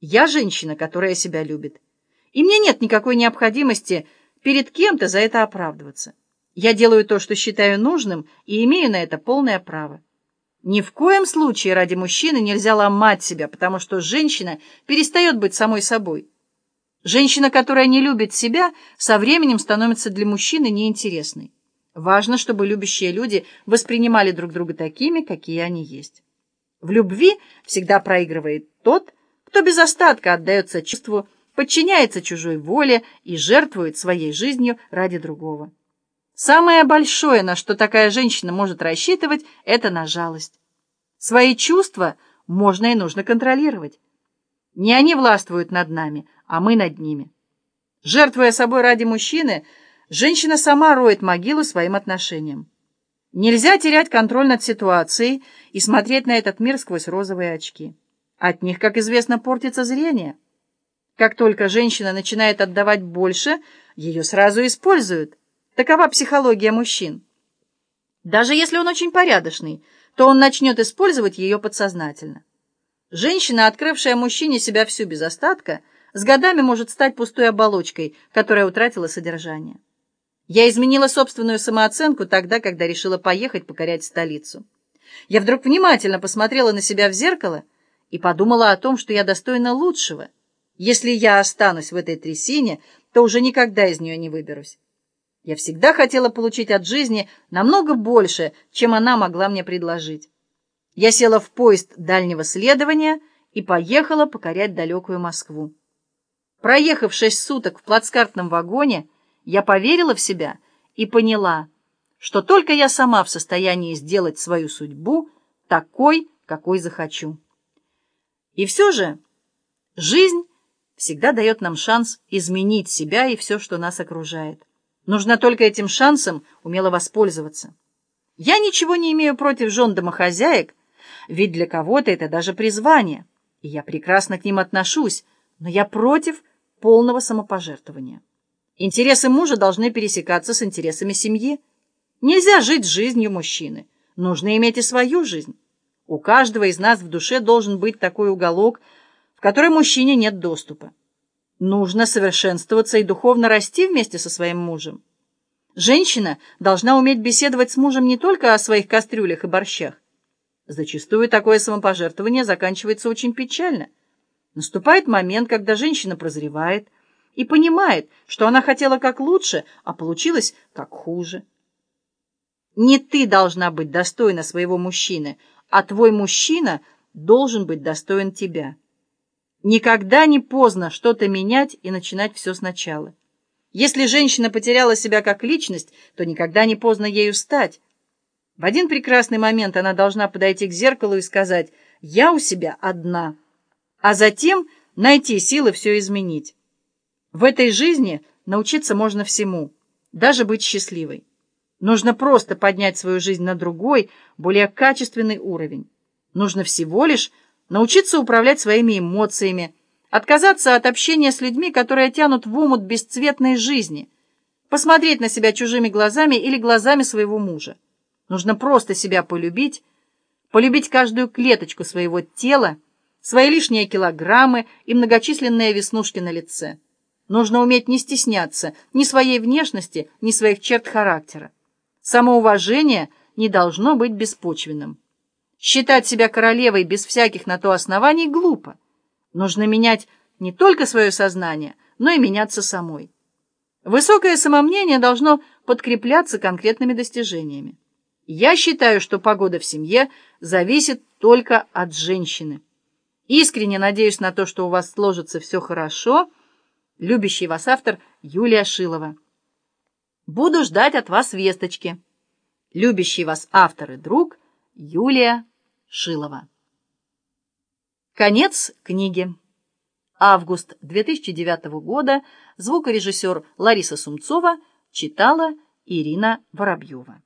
Я женщина, которая себя любит. И мне нет никакой необходимости перед кем-то за это оправдываться. Я делаю то, что считаю нужным, и имею на это полное право. Ни в коем случае ради мужчины нельзя ломать себя, потому что женщина перестает быть самой собой. Женщина, которая не любит себя, со временем становится для мужчины неинтересной. Важно, чтобы любящие люди воспринимали друг друга такими, какие они есть. В любви всегда проигрывает тот, кто без остатка отдается чувству, подчиняется чужой воле и жертвует своей жизнью ради другого. Самое большое, на что такая женщина может рассчитывать, это на жалость. Свои чувства можно и нужно контролировать. Не они властвуют над нами, а мы над ними. Жертвуя собой ради мужчины, женщина сама роет могилу своим отношениям. Нельзя терять контроль над ситуацией и смотреть на этот мир сквозь розовые очки. От них, как известно, портится зрение. Как только женщина начинает отдавать больше, ее сразу используют. Такова психология мужчин. Даже если он очень порядочный, то он начнет использовать ее подсознательно. Женщина, открывшая мужчине себя всю без остатка, с годами может стать пустой оболочкой, которая утратила содержание. Я изменила собственную самооценку тогда, когда решила поехать покорять столицу. Я вдруг внимательно посмотрела на себя в зеркало и подумала о том, что я достойна лучшего. Если я останусь в этой трясине, то уже никогда из нее не выберусь. Я всегда хотела получить от жизни намного больше, чем она могла мне предложить. Я села в поезд дальнего следования и поехала покорять далекую Москву. Проехав шесть суток в плацкартном вагоне, я поверила в себя и поняла, что только я сама в состоянии сделать свою судьбу такой, какой захочу. И все же жизнь всегда дает нам шанс изменить себя и все, что нас окружает. Нужно только этим шансом умело воспользоваться. Я ничего не имею против жен домохозяек, ведь для кого-то это даже призвание, и я прекрасно к ним отношусь, но я против полного самопожертвования. Интересы мужа должны пересекаться с интересами семьи. Нельзя жить жизнью мужчины. Нужно иметь и свою жизнь. У каждого из нас в душе должен быть такой уголок, в который мужчине нет доступа. Нужно совершенствоваться и духовно расти вместе со своим мужем. Женщина должна уметь беседовать с мужем не только о своих кастрюлях и борщах. Зачастую такое самопожертвование заканчивается очень печально. Наступает момент, когда женщина прозревает и понимает, что она хотела как лучше, а получилось как хуже. Не ты должна быть достойна своего мужчины, а твой мужчина должен быть достоин тебя. Никогда не поздно что-то менять и начинать все сначала. Если женщина потеряла себя как личность, то никогда не поздно ею стать. В один прекрасный момент она должна подойти к зеркалу и сказать «Я у себя одна», а затем найти силы все изменить. В этой жизни научиться можно всему, даже быть счастливой. Нужно просто поднять свою жизнь на другой, более качественный уровень. Нужно всего лишь научиться управлять своими эмоциями, отказаться от общения с людьми, которые тянут в омут бесцветной жизни, посмотреть на себя чужими глазами или глазами своего мужа. Нужно просто себя полюбить, полюбить каждую клеточку своего тела, свои лишние килограммы и многочисленные веснушки на лице. Нужно уметь не стесняться ни своей внешности, ни своих черт характера. Самоуважение не должно быть беспочвенным. Считать себя королевой без всяких на то оснований глупо. Нужно менять не только свое сознание, но и меняться самой. Высокое самомнение должно подкрепляться конкретными достижениями. Я считаю, что погода в семье зависит только от женщины. Искренне надеюсь на то, что у вас сложится все хорошо. Любящий вас автор Юлия Шилова. Буду ждать от вас весточки. Любящий вас автор и друг Юлия Шилова. Конец книги. Август 2009 года. Звукорежиссер Лариса Сумцова читала Ирина Воробьева.